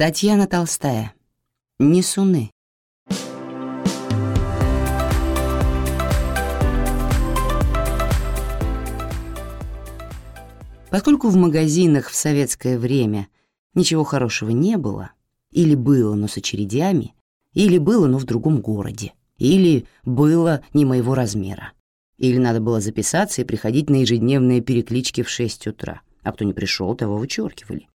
Татьяна Толстая. Несуны. Поскольку в магазинах в советское время ничего хорошего не было, или было, но с очередями, или было, но в другом городе, или было не моего размера, или надо было записаться и приходить на ежедневные переклички в 6 утра, а кто не пришел, того вычеркивали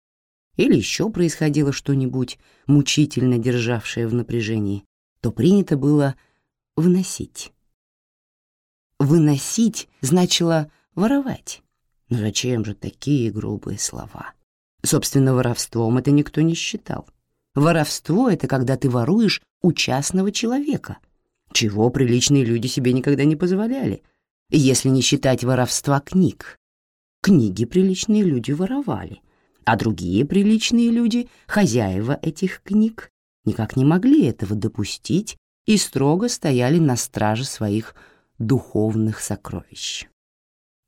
или еще происходило что-нибудь, мучительно державшее в напряжении, то принято было выносить. Выносить значило воровать. Но зачем же такие грубые слова? Собственно, воровством это никто не считал. Воровство — это когда ты воруешь у частного человека, чего приличные люди себе никогда не позволяли, если не считать воровства книг. Книги приличные люди воровали — а другие приличные люди, хозяева этих книг, никак не могли этого допустить и строго стояли на страже своих духовных сокровищ.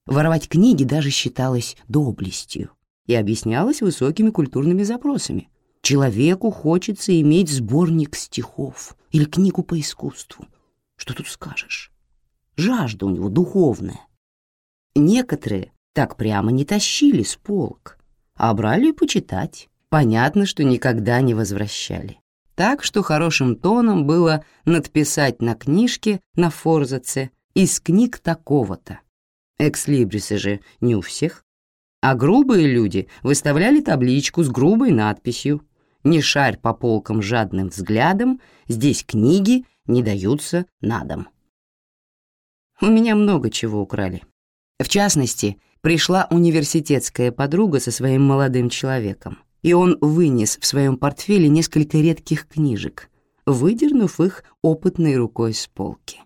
Воровать книги даже считалось доблестью и объяснялось высокими культурными запросами. Человеку хочется иметь сборник стихов или книгу по искусству. Что тут скажешь? Жажда у него духовная. Некоторые так прямо не тащили с полок, а брали почитать. Понятно, что никогда не возвращали. Так что хорошим тоном было надписать на книжке на форзаце из книг такого-то. Экслибрисы же не у всех. А грубые люди выставляли табличку с грубой надписью «Не шарь по полкам жадным взглядом, здесь книги не даются на дом». У меня много чего украли. В частности, пришла университетская подруга со своим молодым человеком, и он вынес в своем портфеле несколько редких книжек, выдернув их опытной рукой с полки.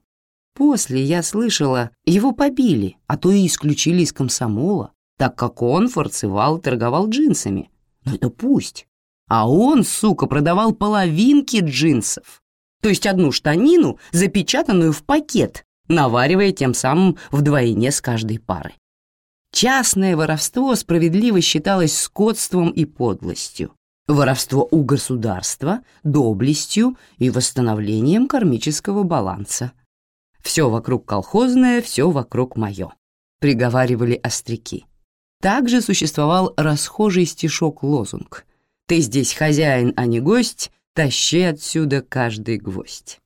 После, я слышала, его побили, а то и исключили из комсомола, так как он форцевал торговал джинсами. Но это пусть. А он, сука, продавал половинки джинсов. То есть одну штанину, запечатанную в пакет, наваривая тем самым вдвойне с каждой пары. Частное воровство справедливо считалось скотством и подлостью, воровство у государства — доблестью и восстановлением кармического баланса. Все вокруг колхозное, все вокруг мое, приговаривали остряки. Также существовал расхожий стишок-лозунг «Ты здесь хозяин, а не гость, тащи отсюда каждый гвоздь».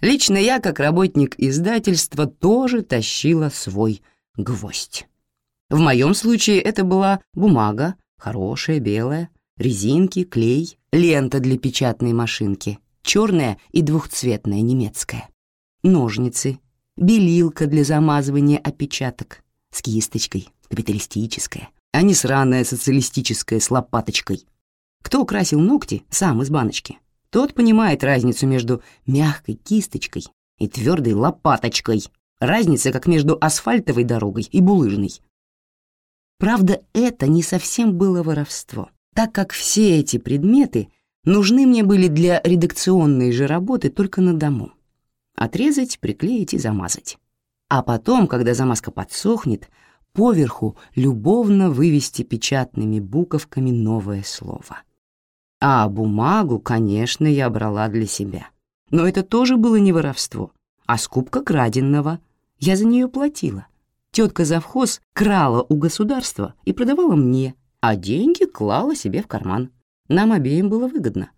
Лично я, как работник издательства, тоже тащила свой гвоздь. В моем случае это была бумага, хорошая, белая, резинки, клей, лента для печатной машинки, черная и двухцветная немецкая, ножницы, белилка для замазывания опечаток с кисточкой, капиталистическая, а не сраная социалистическая с лопаточкой. Кто красил ногти сам из баночки, тот понимает разницу между мягкой кисточкой и твердой лопаточкой. Разница как между асфальтовой дорогой и булыжной. Правда, это не совсем было воровство, так как все эти предметы нужны мне были для редакционной же работы только на дому. Отрезать, приклеить и замазать. А потом, когда замазка подсохнет, поверху любовно вывести печатными буковками новое слово. А бумагу, конечно, я брала для себя. Но это тоже было не воровство, а скупка краденного. Я за нее платила. Тетка-завхоз крала у государства и продавала мне, а деньги клала себе в карман. Нам обеим было выгодно.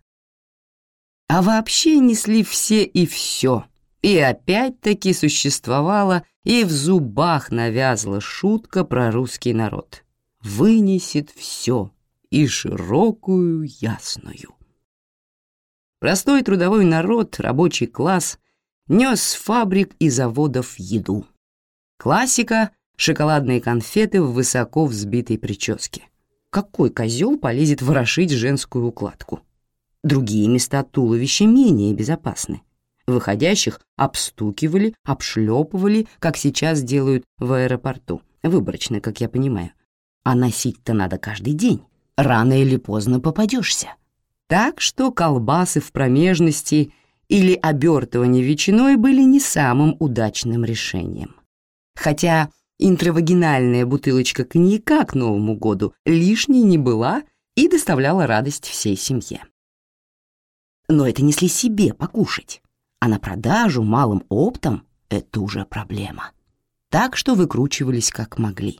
А вообще несли все и все. И опять-таки существовала и в зубах навязла шутка про русский народ. Вынесет все, и широкую ясную. Простой трудовой народ, рабочий класс, нес с фабрик и заводов еду. Классика — шоколадные конфеты в высоко взбитой прическе. Какой козел полезет ворошить женскую укладку? Другие места туловища менее безопасны. Выходящих обстукивали, обшлепывали, как сейчас делают в аэропорту, выборочно, как я понимаю. А носить-то надо каждый день. Рано или поздно попадешься. Так что колбасы в промежности или обертывание ветчиной были не самым удачным решением хотя интравагинальная бутылочка коньяка к Новому году лишней не была и доставляла радость всей семье. Но это несли себе покушать, а на продажу малым оптом — это уже проблема. Так что выкручивались как могли.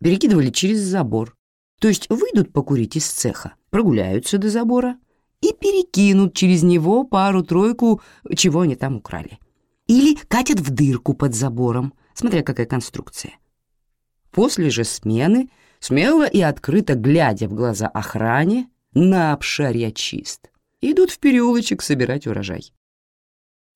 Перекидывали через забор, то есть выйдут покурить из цеха, прогуляются до забора и перекинут через него пару-тройку, чего они там украли. Или катят в дырку под забором, смотря какая конструкция. После же смены, смело и открыто глядя в глаза охране, на обшарья чист, идут в переулочек собирать урожай.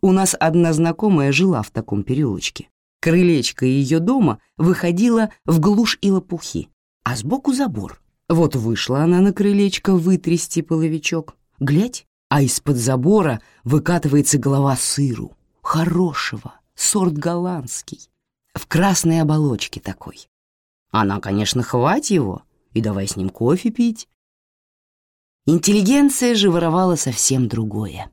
У нас одна знакомая жила в таком переулочке. Крылечко ее дома выходило в глушь и лопухи, а сбоку забор. Вот вышла она на крылечко вытрясти половичок. Глядь, а из-под забора выкатывается голова сыру, хорошего, сорт голландский, в красной оболочке такой. Она, конечно, хвать его и давай с ним кофе пить. Интеллигенция же воровала совсем другое.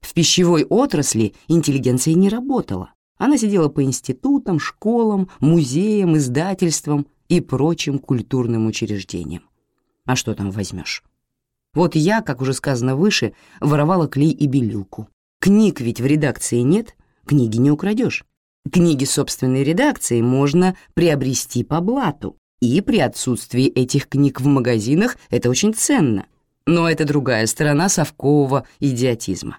В пищевой отрасли интеллигенция не работала. Она сидела по институтам, школам, музеям, издательствам и прочим культурным учреждениям. А что там возьмешь? Вот я, как уже сказано выше, воровала клей и белилку. Книг ведь в редакции нет, книги не украдешь. Книги собственной редакции можно приобрести по блату, и при отсутствии этих книг в магазинах это очень ценно. Но это другая сторона совкового идиотизма.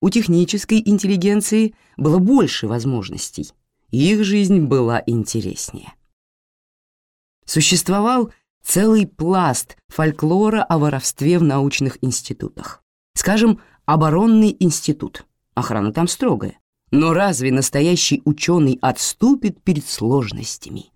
У технической интеллигенции было больше возможностей, их жизнь была интереснее. Существовал целый пласт фольклора о воровстве в научных институтах. Скажем, оборонный институт. Охрана там строгая. Но разве настоящий ученый отступит перед сложностями?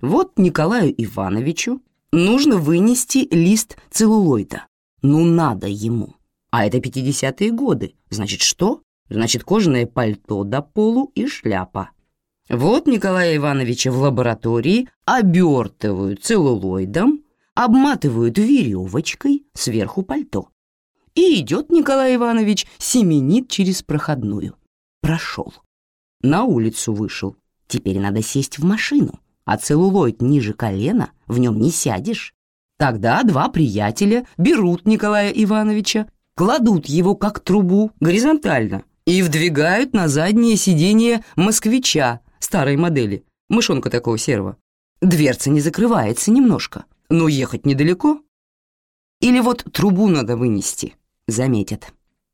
Вот Николаю Ивановичу нужно вынести лист целлулоида. Ну, надо ему. А это 50-е годы. Значит, что? Значит, кожаное пальто до полу и шляпа. Вот Николая Ивановича в лаборатории обертывают целлулоидом, обматывают веревочкой сверху пальто. И идет Николай Иванович, семенит через проходную. Прошел. На улицу вышел. Теперь надо сесть в машину, а целлулоид ниже колена, в нем не сядешь. Тогда два приятеля берут Николая Ивановича, кладут его как трубу горизонтально и вдвигают на заднее сиденье москвича старой модели, мышонка такого серого. Дверца не закрывается немножко, но ехать недалеко. Или вот трубу надо вынести, заметят.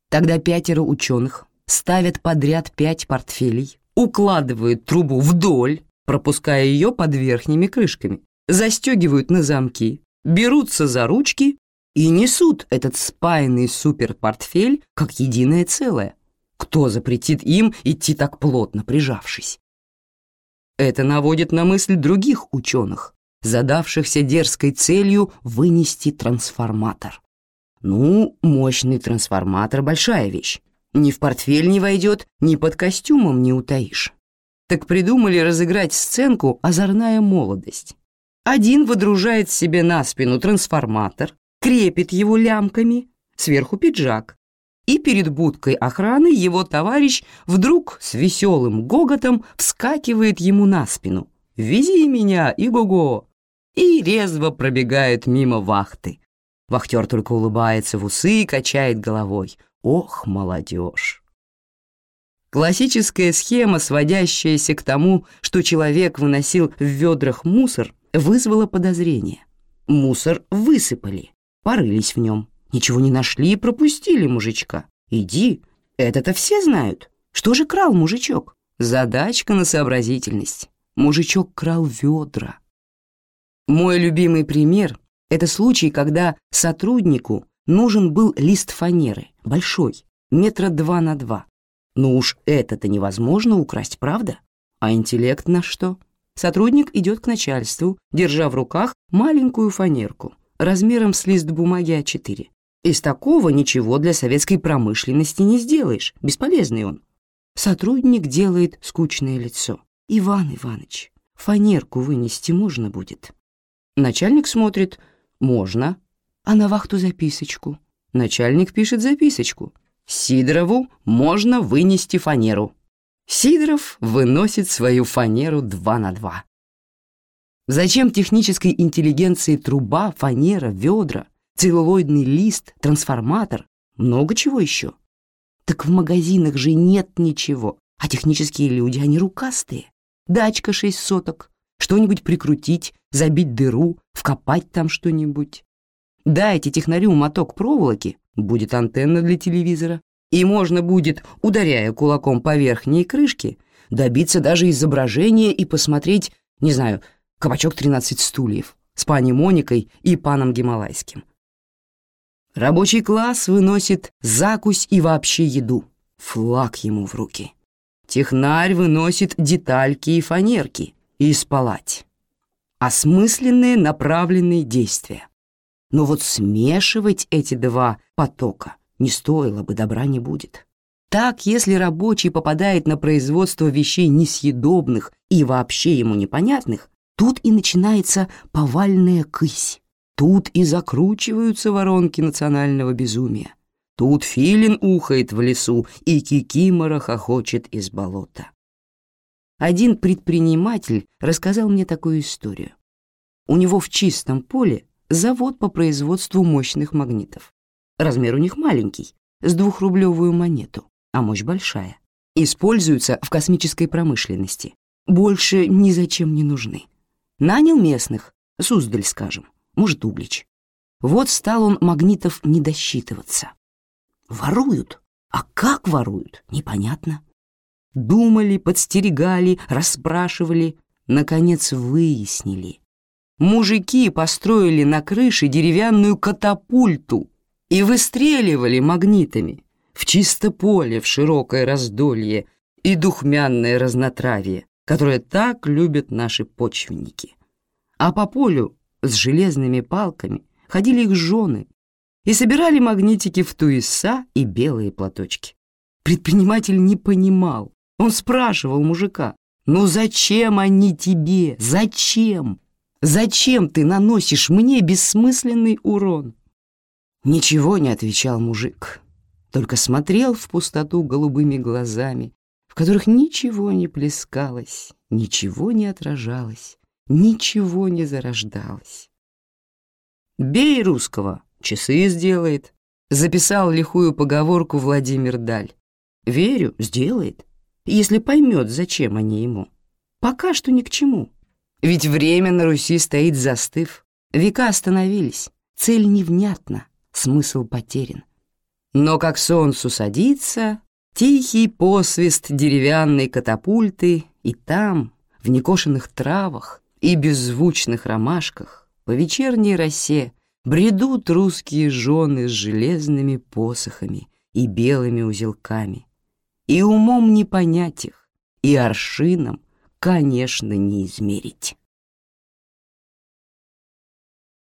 Тогда пятеро ученых ставят подряд пять портфелей, укладывают трубу вдоль, пропуская ее под верхними крышками, застегивают на замки, берутся за ручки и несут этот спаянный суперпортфель как единое целое. Кто запретит им идти так плотно прижавшись? Это наводит на мысль других ученых, задавшихся дерзкой целью вынести трансформатор. Ну, мощный трансформатор — большая вещь. Ни в портфель не войдет, ни под костюмом не утаишь. Так придумали разыграть сценку «Озорная молодость». Один выдружает себе на спину трансформатор, крепит его лямками, сверху пиджак, и перед будкой охраны его товарищ вдруг с веселым гоготом вскакивает ему на спину. «Вези меня, Иго-го!» и резво пробегает мимо вахты. Вахтер только улыбается в усы и качает головой. Ох, молодежь! Классическая схема, сводящаяся к тому, что человек выносил в ведрах мусор, вызвала подозрение. Мусор высыпали, порылись в нем, ничего не нашли и пропустили мужичка. Иди, это-то все знают. Что же крал мужичок? Задачка на сообразительность. Мужичок крал ведра. Мой любимый пример — это случай, когда сотруднику нужен был лист фанеры, большой, метра два на два. Ну уж это-то невозможно украсть, правда? А интеллект на что? Сотрудник идет к начальству, держа в руках маленькую фанерку, размером с лист бумаги А4. Из такого ничего для советской промышленности не сделаешь, бесполезный он. Сотрудник делает скучное лицо. «Иван Иванович, фанерку вынести можно будет?» Начальник смотрит «Можно», а на вахту записочку. Начальник пишет записочку. Сидорову можно вынести фанеру. Сидоров выносит свою фанеру два на два. Зачем технической интеллигенции труба, фанера, ведра, целлулоидный лист, трансформатор, много чего еще? Так в магазинах же нет ничего, а технические люди, они рукастые. Дачка шесть соток, что-нибудь прикрутить, забить дыру, вкопать там что-нибудь. Дайте технарю моток проволоки, будет антенна для телевизора, и можно будет, ударяя кулаком по верхней крышке, добиться даже изображения и посмотреть, не знаю, кабачок 13 стульев с пани Моникой и паном Гималайским. Рабочий класс выносит закусь и вообще еду, флаг ему в руки. Технарь выносит детальки и фанерки и спалать. Осмысленные направленные действия. Но вот смешивать эти два потока не стоило бы, добра не будет. Так, если рабочий попадает на производство вещей несъедобных и вообще ему непонятных, тут и начинается повальная кысь. Тут и закручиваются воронки национального безумия. Тут филин ухает в лесу, и кикимора хохочет из болота. Один предприниматель рассказал мне такую историю. У него в чистом поле завод по производству мощных магнитов. Размер у них маленький, с двухрублевую монету, а мощь большая. Используются в космической промышленности. Больше ни зачем не нужны. Нанял местных, Суздаль, скажем, может, Углич. Вот стал он магнитов не досчитываться. Воруют. А как воруют, непонятно. Думали, подстерегали, расспрашивали, наконец выяснили. Мужики построили на крыше деревянную катапульту и выстреливали магнитами в чисто поле, в широкое раздолье и духмянное разнотравие, которое так любят наши почвенники. А по полю с железными палками ходили их жены и собирали магнитики в туиса и белые платочки. Предприниматель не понимал. Он спрашивал мужика, «Ну зачем они тебе? Зачем? Зачем ты наносишь мне бессмысленный урон?» Ничего не отвечал мужик, только смотрел в пустоту голубыми глазами, в которых ничего не плескалось, ничего не отражалось, ничего не зарождалось. «Бей русского, часы сделает», — записал лихую поговорку Владимир Даль. «Верю, сделает, если поймет, зачем они ему. Пока что ни к чему. Ведь время на Руси стоит застыв, века остановились, цель невнятна, смысл потерян. Но как солнцу садится, тихий посвист деревянной катапульты, и там, в некошенных травах и беззвучных ромашках, по вечерней росе бредут русские жены с железными посохами и белыми узелками. И умом не понять их, и аршином, конечно, не измерить.